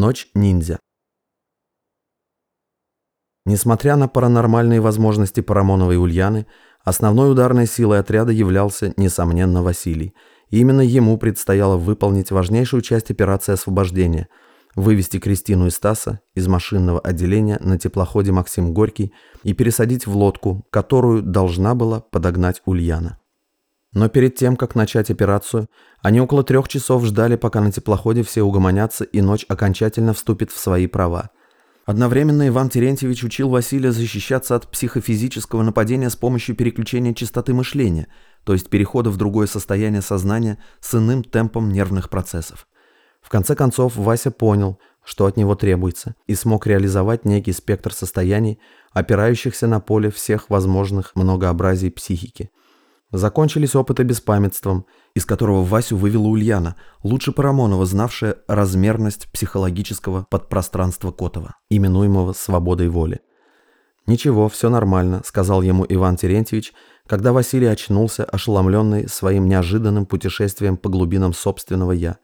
Ночь ниндзя. Несмотря на паранормальные возможности Парамоновой Ульяны, основной ударной силой отряда являлся, несомненно, Василий. И именно ему предстояло выполнить важнейшую часть операции освобождения – вывести Кристину и Стаса из машинного отделения на теплоходе «Максим Горький» и пересадить в лодку, которую должна была подогнать Ульяна. Но перед тем, как начать операцию, они около трех часов ждали, пока на теплоходе все угомонятся и ночь окончательно вступит в свои права. Одновременно Иван Терентьевич учил Василия защищаться от психофизического нападения с помощью переключения частоты мышления, то есть перехода в другое состояние сознания с иным темпом нервных процессов. В конце концов, Вася понял, что от него требуется, и смог реализовать некий спектр состояний, опирающихся на поле всех возможных многообразий психики – Закончились опыты беспамятством, из которого Васю вывела Ульяна, лучше Парамонова, знавшая размерность психологического подпространства Котова, именуемого свободой воли. «Ничего, все нормально», — сказал ему Иван Терентьевич, когда Василий очнулся, ошеломленный своим неожиданным путешествием по глубинам собственного «я».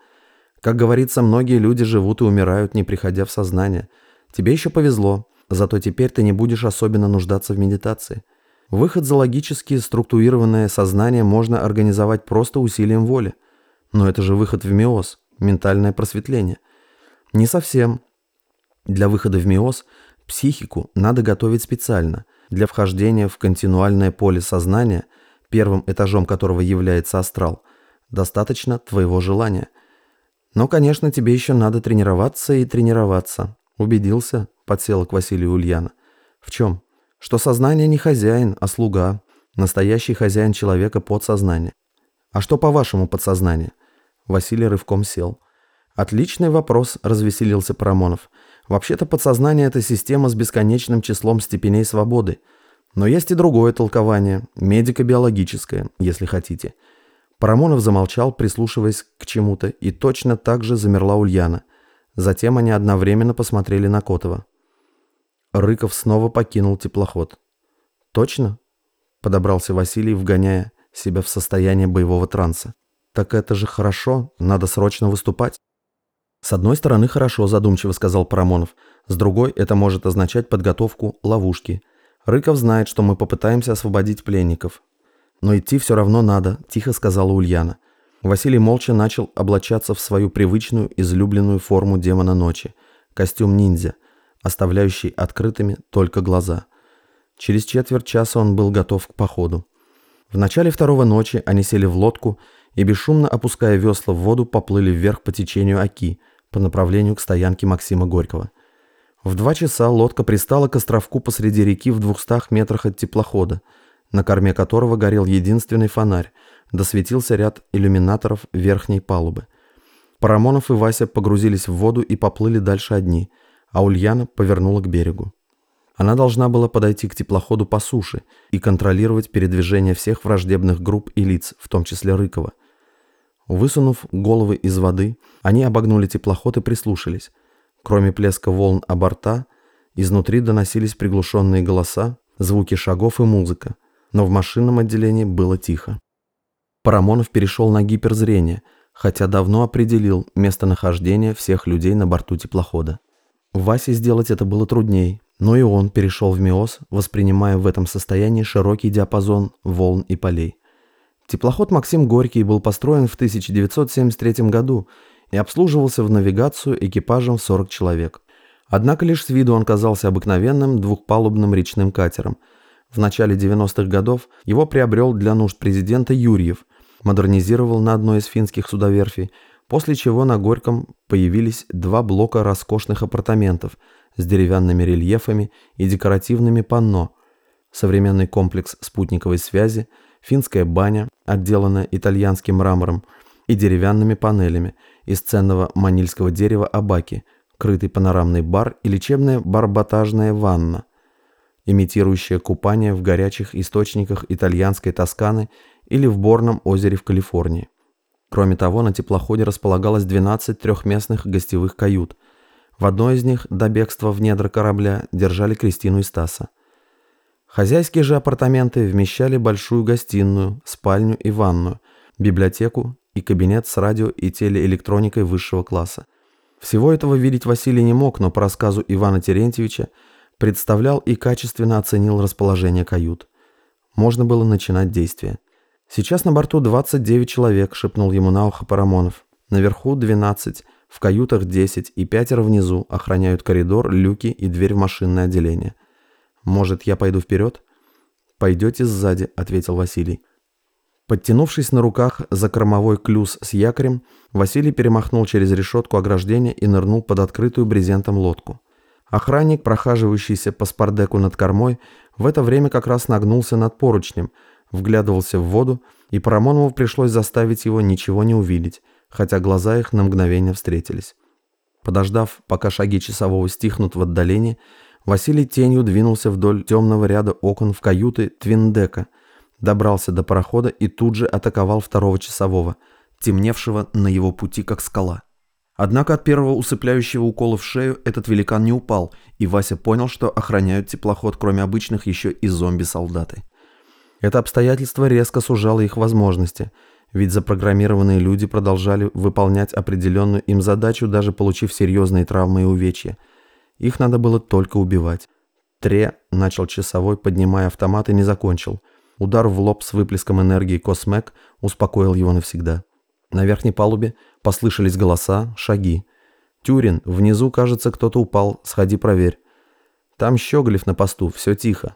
«Как говорится, многие люди живут и умирают, не приходя в сознание. Тебе еще повезло, зато теперь ты не будешь особенно нуждаться в медитации». Выход за логически структурированное сознание можно организовать просто усилием воли. Но это же выход в миоз, ментальное просветление. Не совсем. Для выхода в миоз психику надо готовить специально. Для вхождения в континуальное поле сознания, первым этажом которого является астрал, достаточно твоего желания. Но, конечно, тебе еще надо тренироваться и тренироваться. Убедился, подсела к Василию Ульяна. В чем? Что сознание не хозяин, а слуга, настоящий хозяин человека подсознание. А что по-вашему подсознание? Василий рывком сел. Отличный вопрос, развеселился Парамонов. Вообще-то подсознание – это система с бесконечным числом степеней свободы. Но есть и другое толкование, медико-биологическое, если хотите. Парамонов замолчал, прислушиваясь к чему-то, и точно так же замерла Ульяна. Затем они одновременно посмотрели на Котова. Рыков снова покинул теплоход. «Точно?» – подобрался Василий, вгоняя себя в состояние боевого транса. «Так это же хорошо, надо срочно выступать». «С одной стороны, хорошо», – задумчиво сказал Парамонов. «С другой, это может означать подготовку ловушки. Рыков знает, что мы попытаемся освободить пленников. Но идти все равно надо», – тихо сказала Ульяна. Василий молча начал облачаться в свою привычную, излюбленную форму демона ночи – костюм ниндзя – оставляющий открытыми только глаза. Через четверть часа он был готов к походу. В начале второго ночи они сели в лодку и, бесшумно опуская весла в воду, поплыли вверх по течению Оки по направлению к стоянке Максима Горького. В два часа лодка пристала к островку посреди реки в двухстах метрах от теплохода, на корме которого горел единственный фонарь, досветился ряд иллюминаторов верхней палубы. Парамонов и Вася погрузились в воду и поплыли дальше одни – а Ульяна повернула к берегу. Она должна была подойти к теплоходу по суше и контролировать передвижение всех враждебных групп и лиц, в том числе Рыкова. Высунув головы из воды, они обогнули теплоход и прислушались. Кроме плеска волн о борта, изнутри доносились приглушенные голоса, звуки шагов и музыка, но в машинном отделении было тихо. Парамонов перешел на гиперзрение, хотя давно определил местонахождение всех людей на борту теплохода. Васе сделать это было трудней, но и он перешел в МИОС, воспринимая в этом состоянии широкий диапазон волн и полей. Теплоход «Максим Горький» был построен в 1973 году и обслуживался в навигацию экипажем в 40 человек. Однако лишь с виду он казался обыкновенным двухпалубным речным катером. В начале 90-х годов его приобрел для нужд президента Юрьев, модернизировал на одной из финских судоверфей, после чего на Горьком появились два блока роскошных апартаментов с деревянными рельефами и декоративными панно, современный комплекс спутниковой связи, финская баня, отделанная итальянским мрамором, и деревянными панелями из ценного манильского дерева абаки, крытый панорамный бар и лечебная барботажная ванна, имитирующая купание в горячих источниках итальянской Тосканы или в Борном озере в Калифорнии. Кроме того, на теплоходе располагалось 12 трехместных гостевых кают. В одной из них до бегства в недра корабля держали Кристину и Стаса. Хозяйские же апартаменты вмещали большую гостиную, спальню и ванную, библиотеку и кабинет с радио и телеэлектроникой высшего класса. Всего этого видеть Василий не мог, но по рассказу Ивана Терентьевича представлял и качественно оценил расположение кают. Можно было начинать действие. «Сейчас на борту 29 человек», — шепнул ему на ухо Парамонов. «Наверху 12, в каютах 10 и пятеро внизу охраняют коридор, люки и дверь в машинное отделение. Может, я пойду вперед?» «Пойдете сзади», — ответил Василий. Подтянувшись на руках за кормовой клюз с якорем, Василий перемахнул через решетку ограждения и нырнул под открытую брезентом лодку. Охранник, прохаживающийся по спардеку над кормой, в это время как раз нагнулся над поручнем, вглядывался в воду, и Парамонову пришлось заставить его ничего не увидеть, хотя глаза их на мгновение встретились. Подождав, пока шаги часового стихнут в отдалении, Василий тенью двинулся вдоль темного ряда окон в каюты Твиндека, добрался до парохода и тут же атаковал второго часового, темневшего на его пути как скала. Однако от первого усыпляющего укола в шею этот великан не упал, и Вася понял, что охраняют теплоход, кроме обычных, еще и зомби-солдаты. Это обстоятельство резко сужало их возможности, ведь запрограммированные люди продолжали выполнять определенную им задачу, даже получив серьезные травмы и увечья. Их надо было только убивать. Тре начал часовой, поднимая автомат и не закончил. Удар в лоб с выплеском энергии Космек успокоил его навсегда. На верхней палубе послышались голоса, шаги. «Тюрин, внизу, кажется, кто-то упал, сходи проверь». «Там Щеголев на посту, все тихо».